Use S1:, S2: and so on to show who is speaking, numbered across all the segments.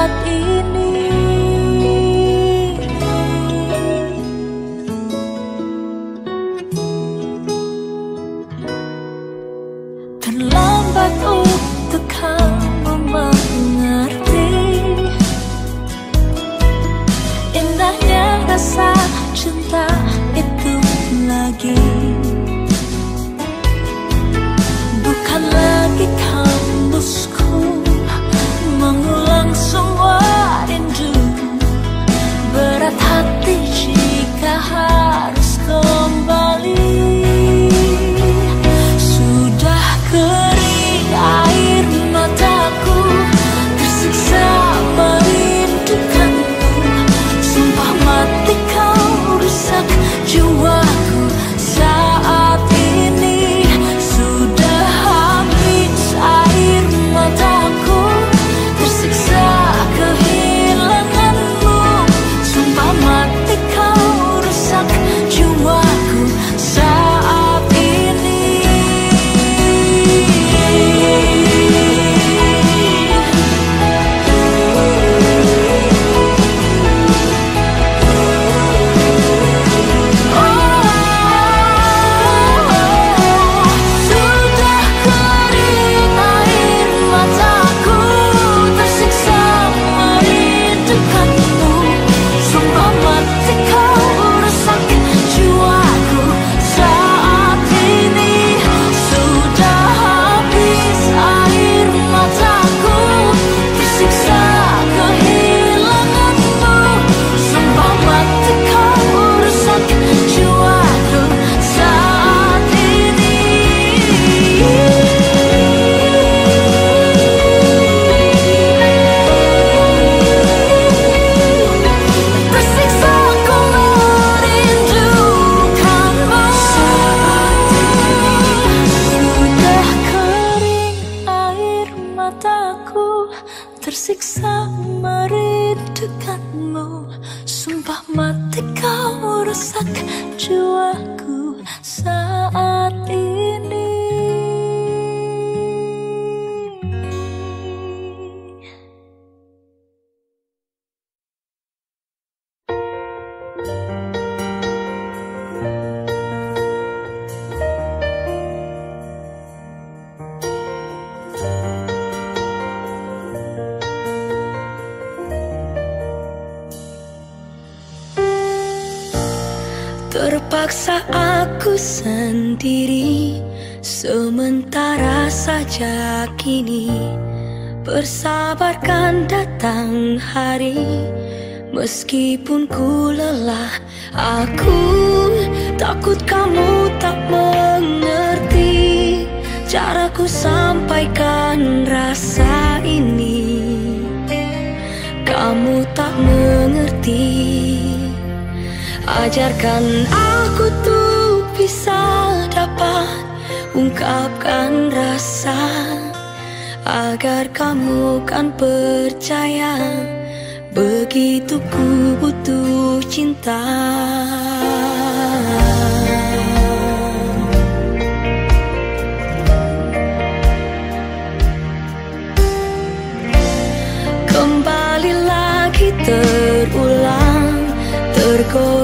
S1: saat ini sendiri Sementara saja kini Bersabarkan datang hari. Meskipun ku lelah Aku takut kamu tak mengerti Cara ku sampaikan rasa ini. Kamu tak mengerti Ajarkan aku tuh bisa dapat ungkapkan rasa Agar kamu kan percaya Begitu ku butuh cinta. Kembali lagi terulang terkau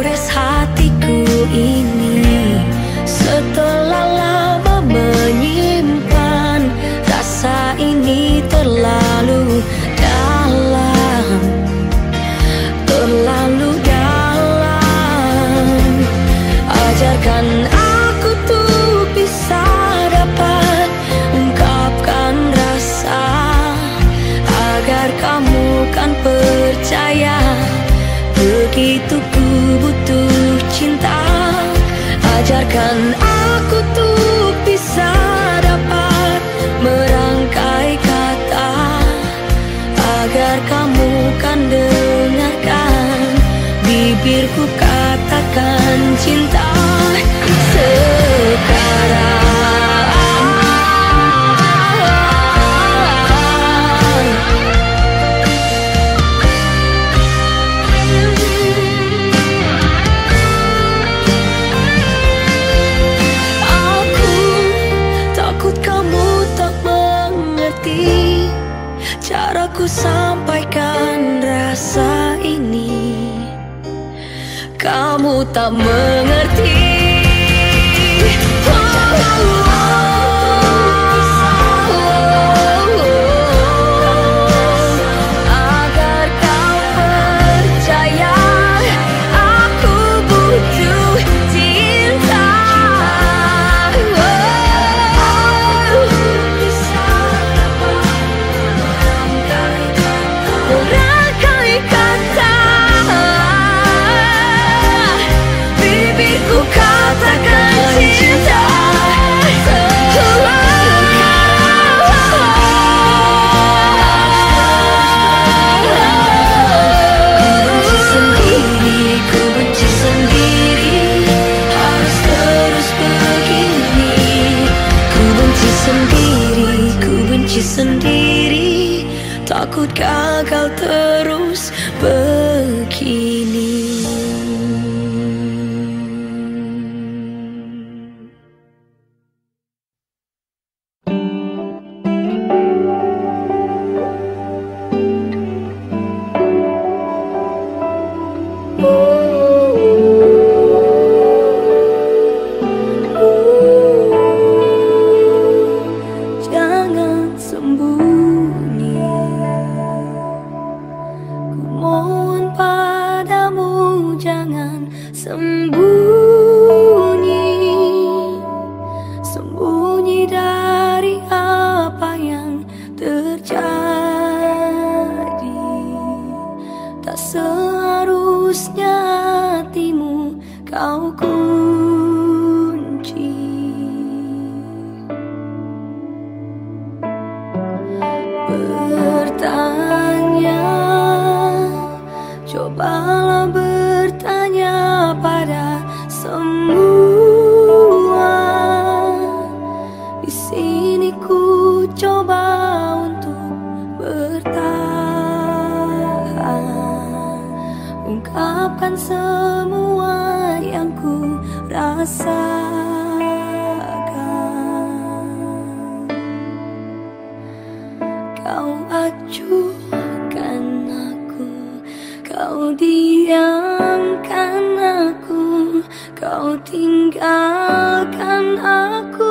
S1: Kamu tak mengerti. Kau tinggalkan aku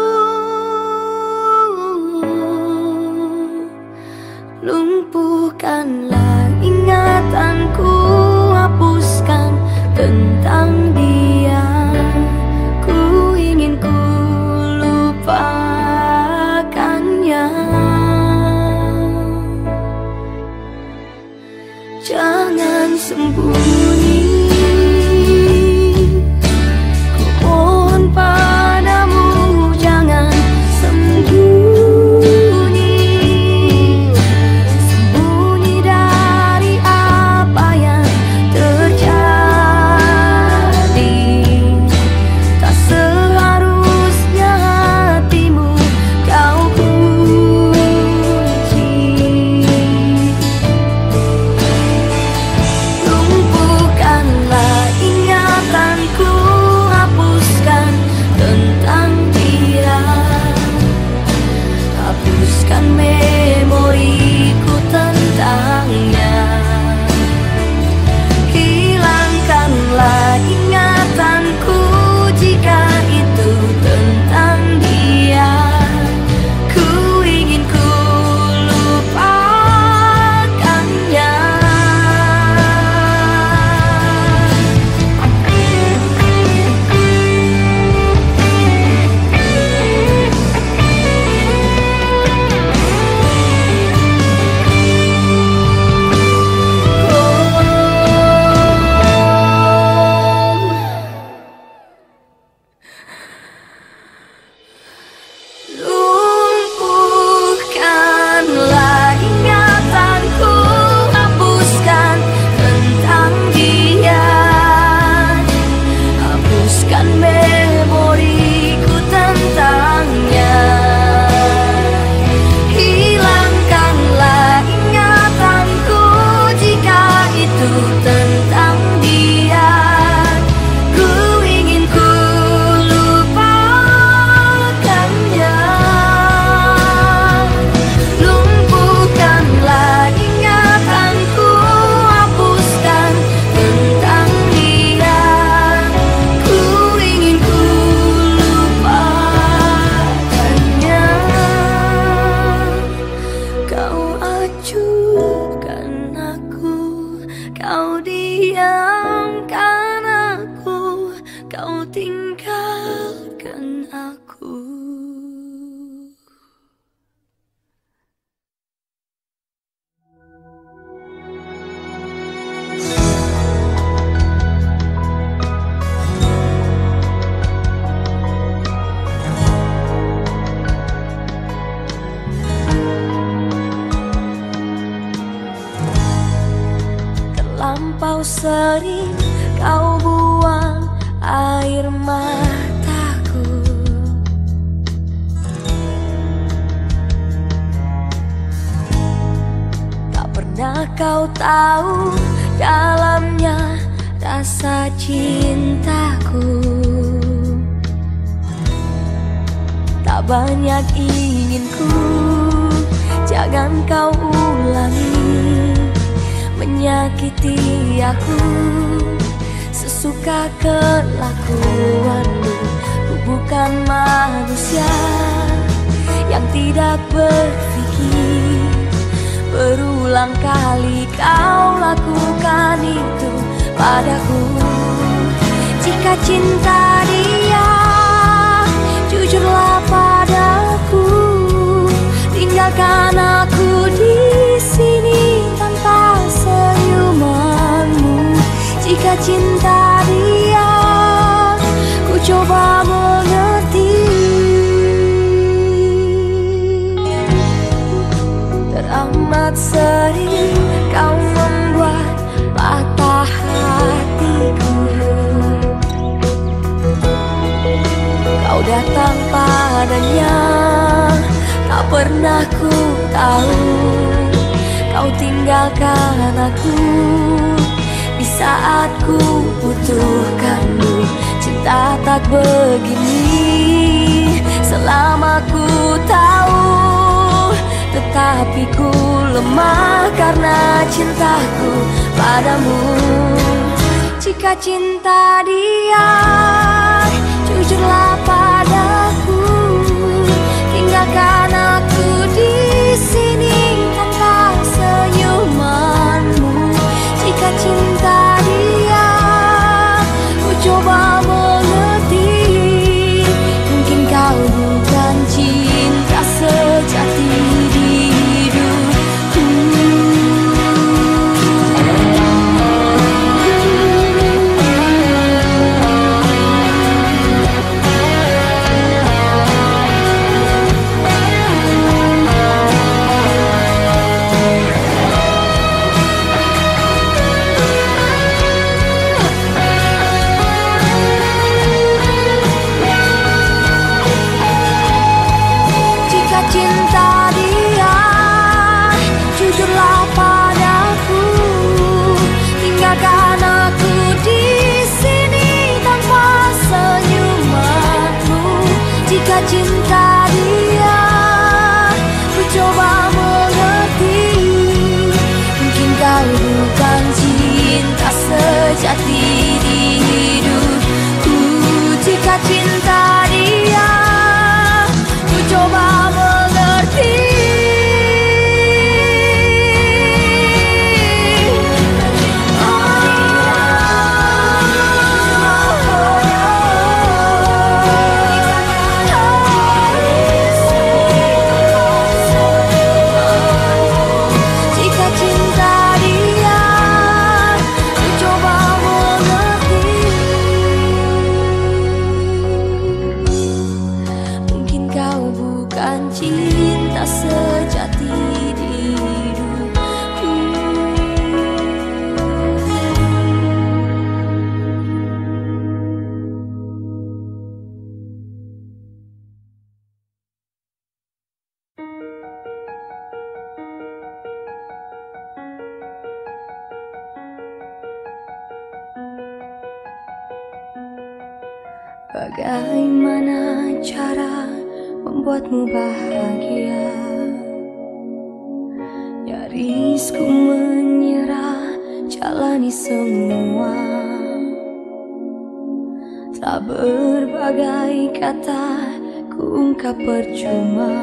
S1: kuungkap percuma.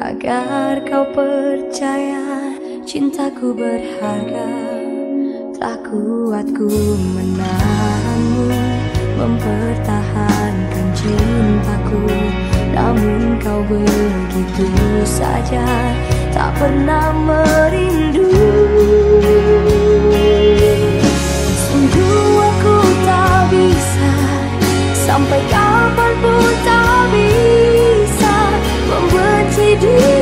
S1: Agar kau percaya cintaku berharga. Tak kuat ku menahanmu Mempertahankan cintaku. Namun kau begitu saja Tak pernah merindu. Sungguh aku tak bisa Sampai kau pun tak bisa membenci diri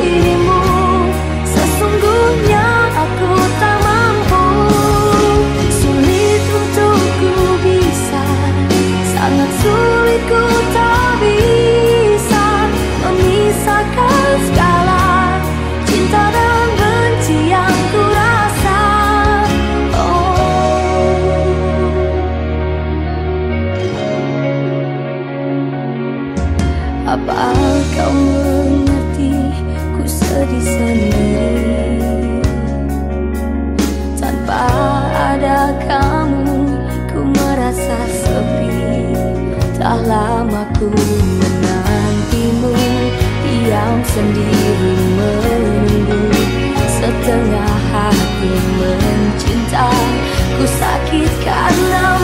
S1: sendiri menunggu. Setengah hati mencinta Ku sakit karena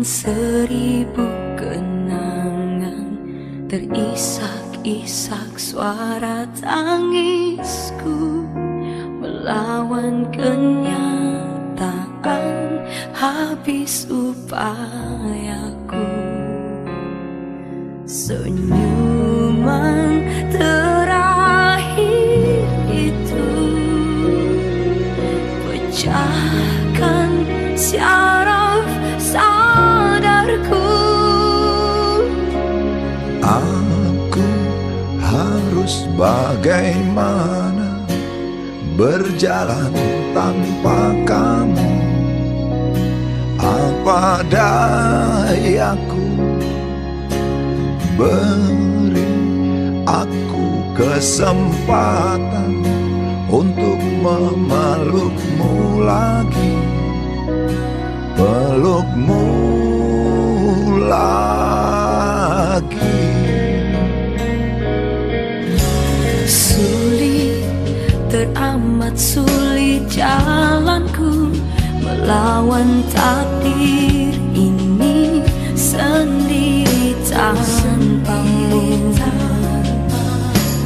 S1: Seribu kenangan Terisak-isak suara tangisku Melawan kenyataan habis upayaku
S2: bagaimana Berjalan tanpa kamu? Apa dayaku Beri aku kesempatan Untuk memelukmu lagi? Pelukmu lagi
S1: teramat sulit jalanku Melawan takdir ini sendiri tanpamu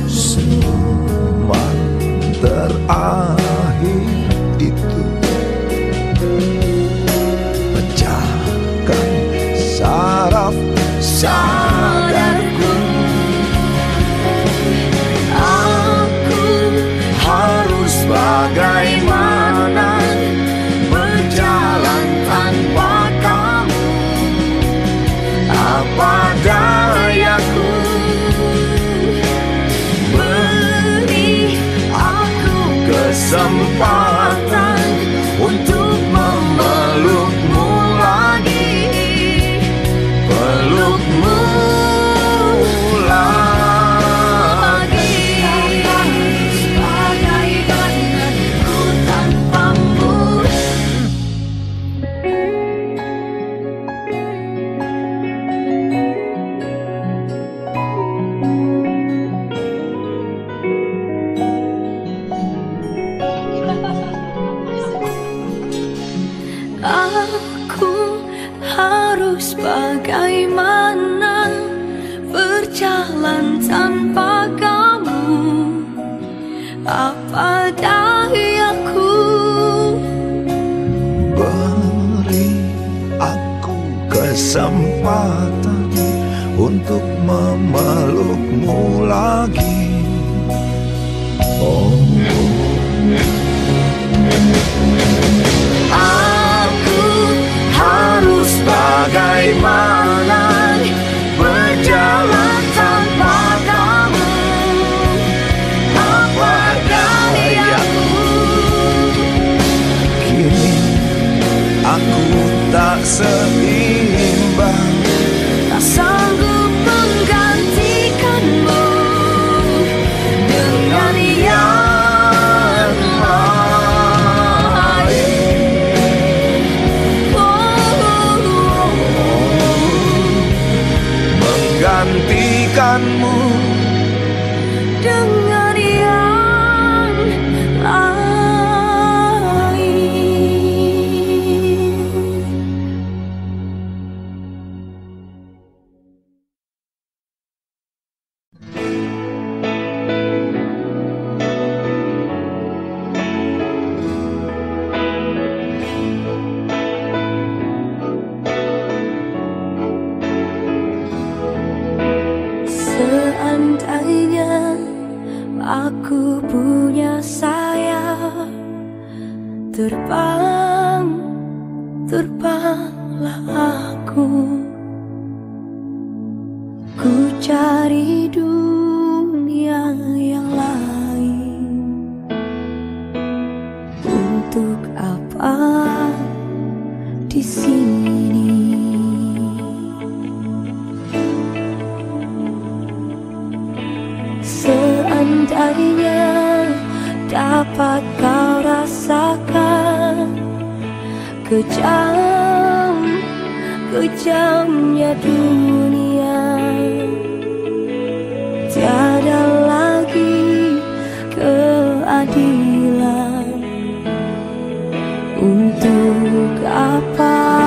S2: Senyuman terakhir itu Pecahkan saraf. sadarku
S1: lainnya dapat kau rasakan. Kejam kejamnya dunia. Tiada lagi keadilan. Untuk apa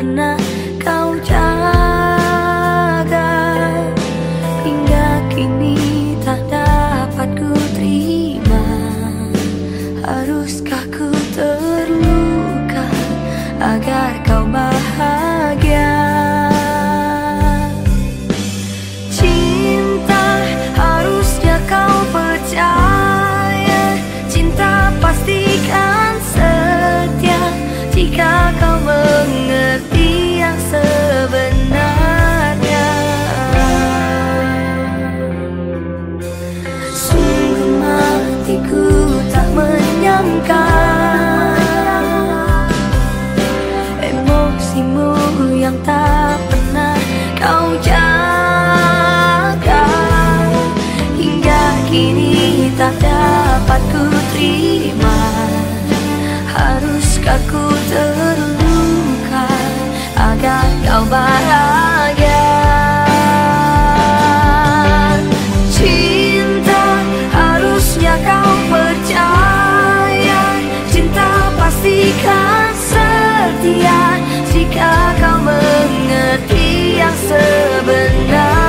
S1: pernah mengerti yang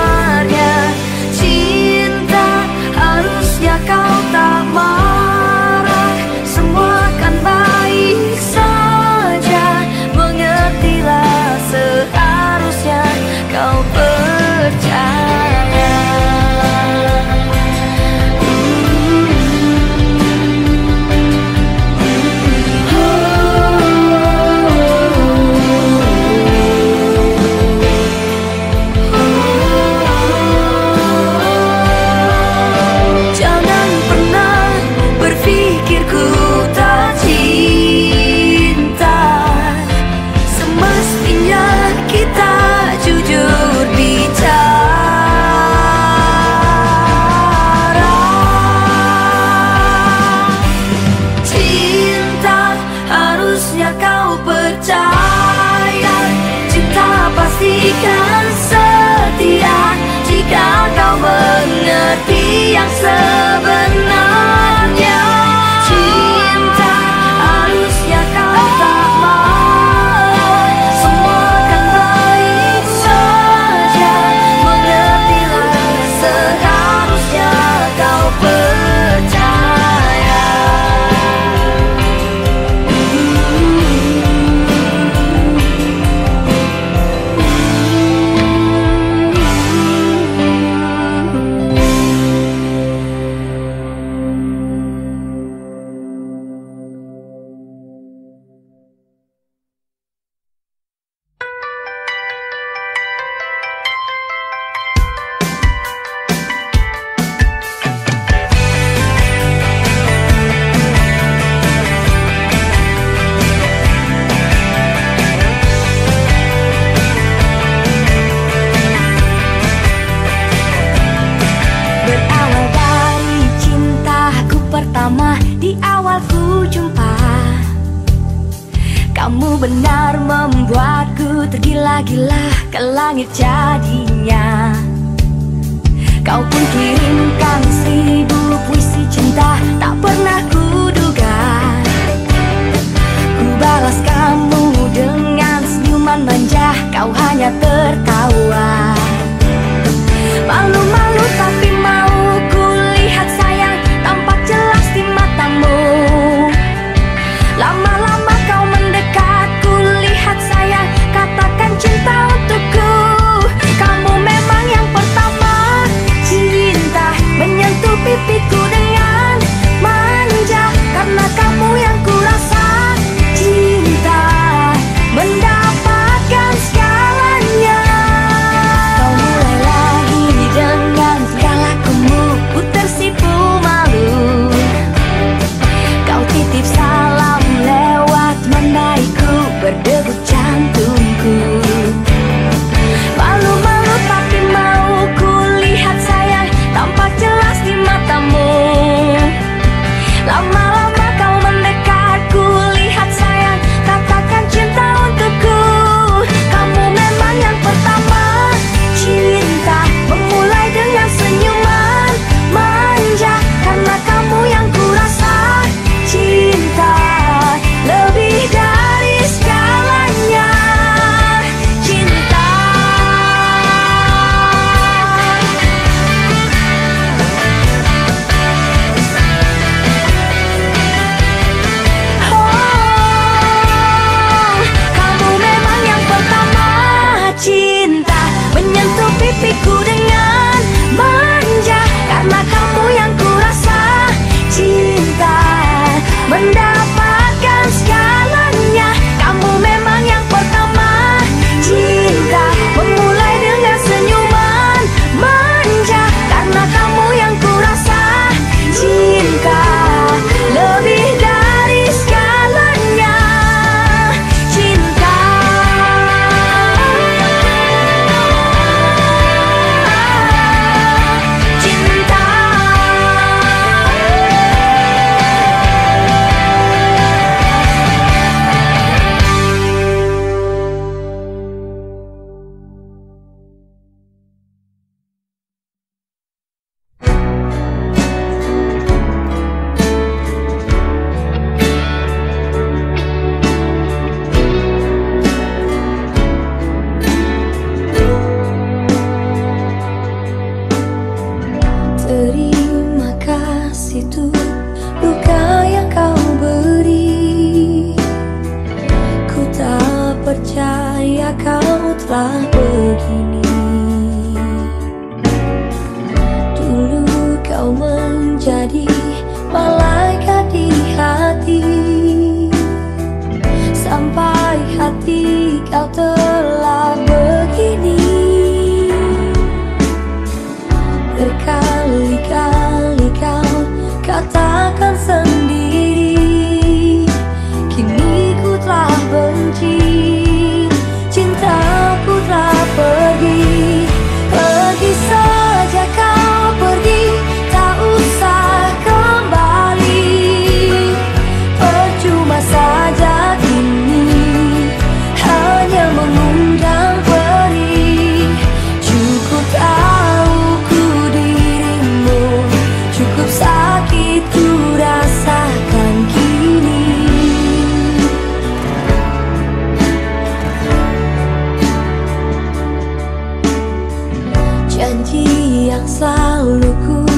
S1: janji yang selalu ku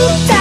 S1: 歌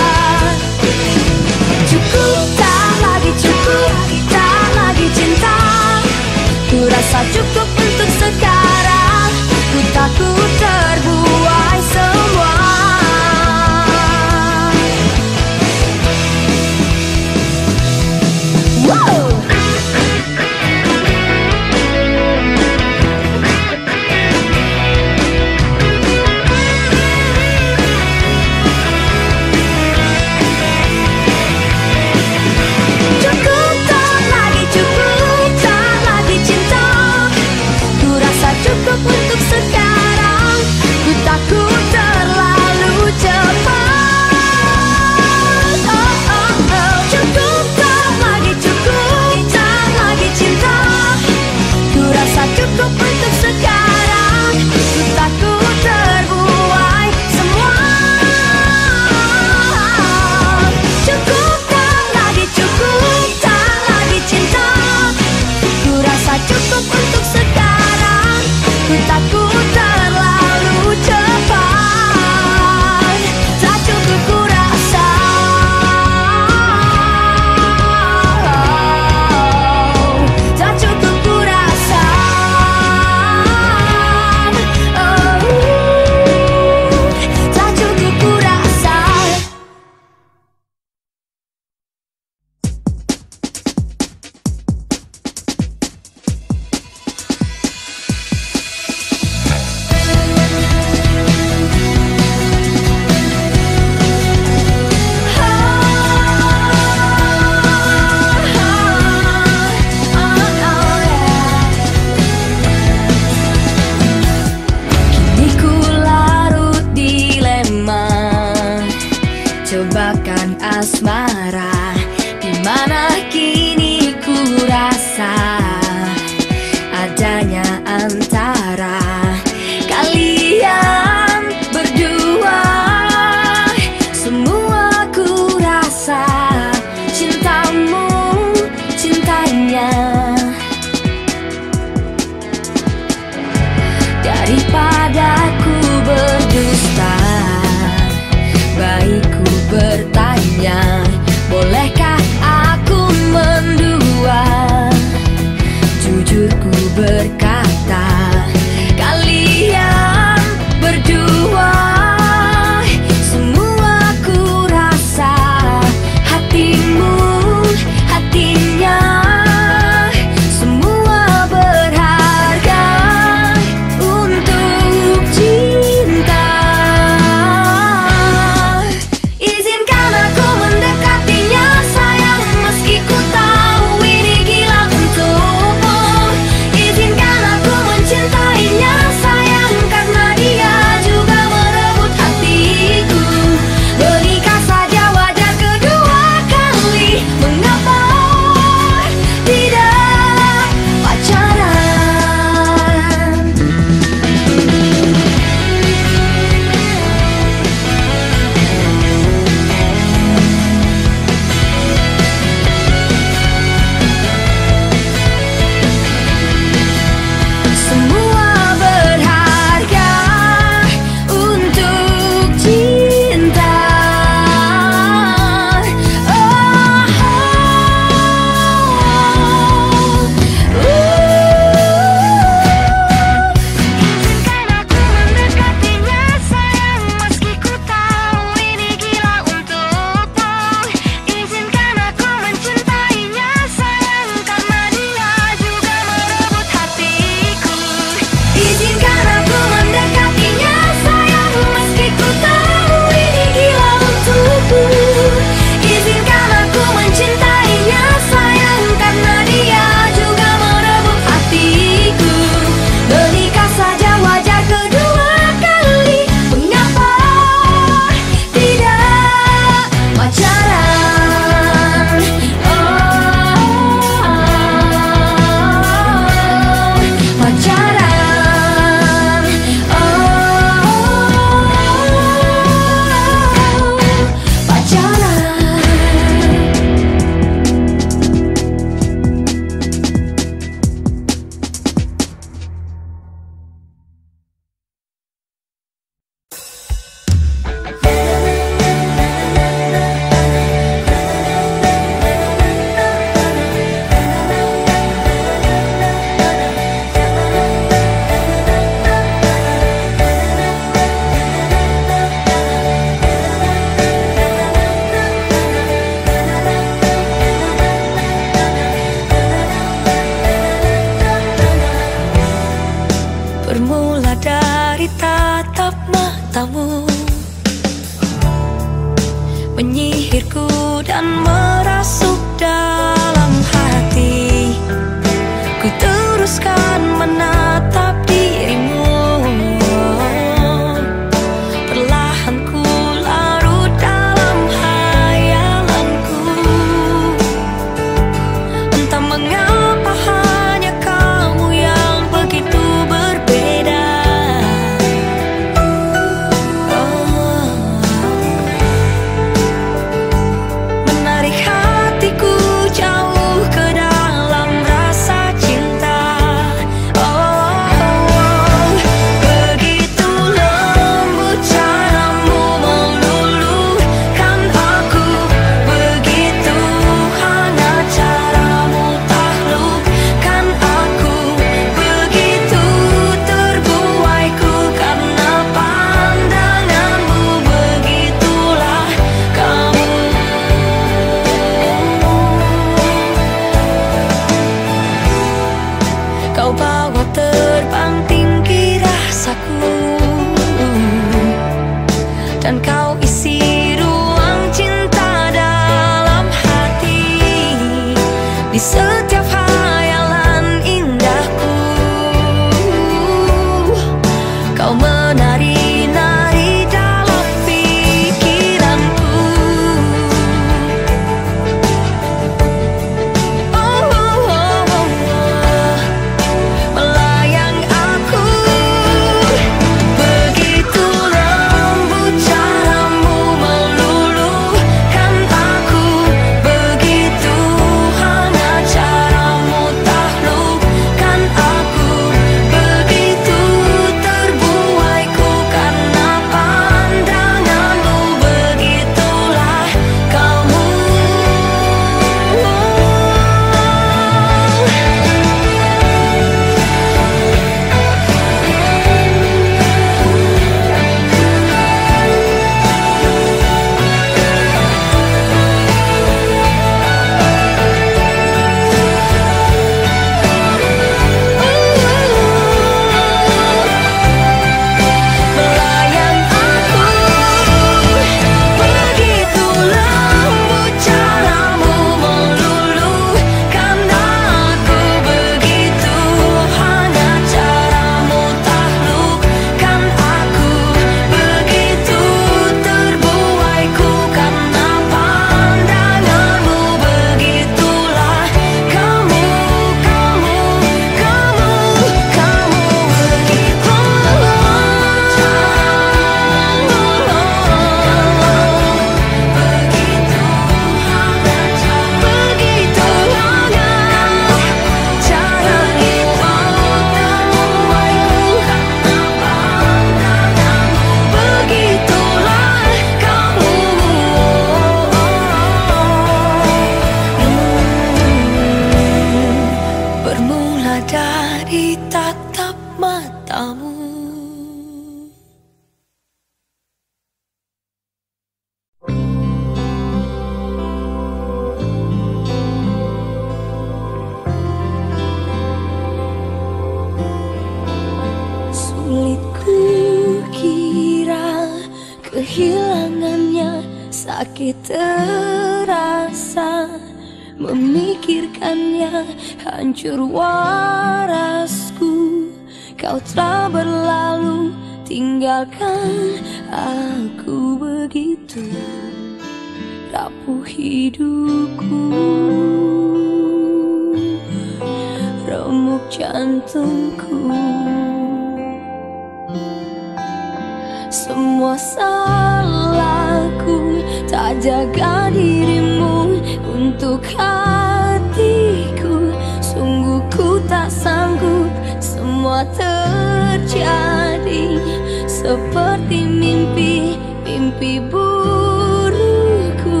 S1: mimpi burukku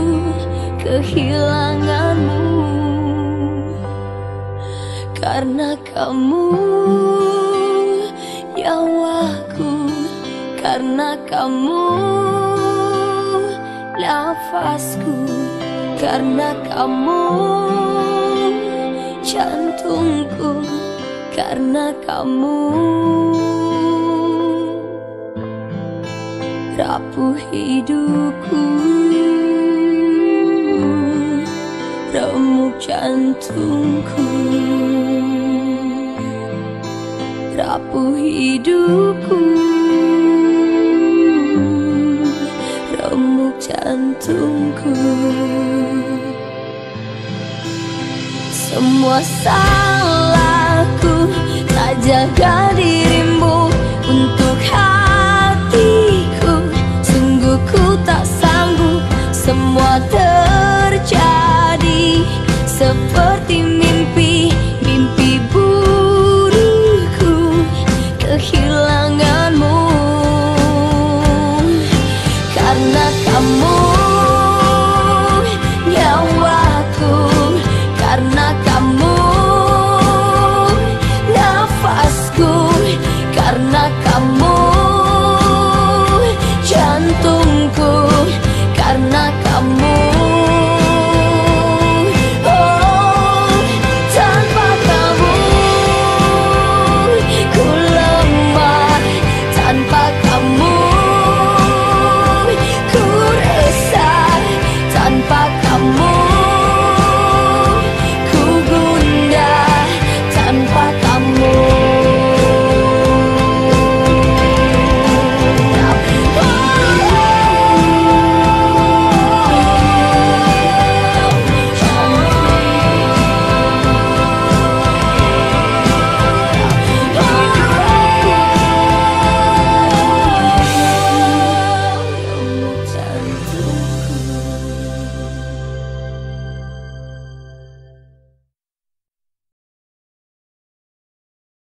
S1: kehilanganmu. Karena kamu nyawaku. Karena kamu nafasku. Karena kamu jantungku. Karena kamu rapuh hidupku. Remuk jantungku. Rapuh hidupku. Remuk jantungku. Semua salahku. Tak jaga dirimu untuk hatiku